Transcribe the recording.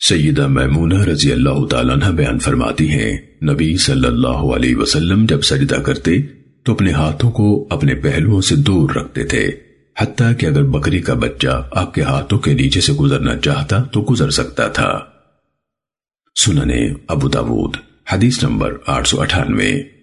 سیدہ میمونہ رضی اللہ تعالیٰ عنہ بیان فرماتی ہیں، نبی صلی اللہ علیہ وسلم جب سجدہ کرتے، تو اپنے ہاتھوں کو اپنے پہلوؤں سے دور رکھتے تھے۔ حتیٰ کہ اگر بکری کا بچہ آپ کے ہاتھوں کے نیچے سے گزرنا چاہتا تو گزر سکتا تھا۔ سننے ابو داود، حدیث نمبر آٹھ سو اٹھانوے۔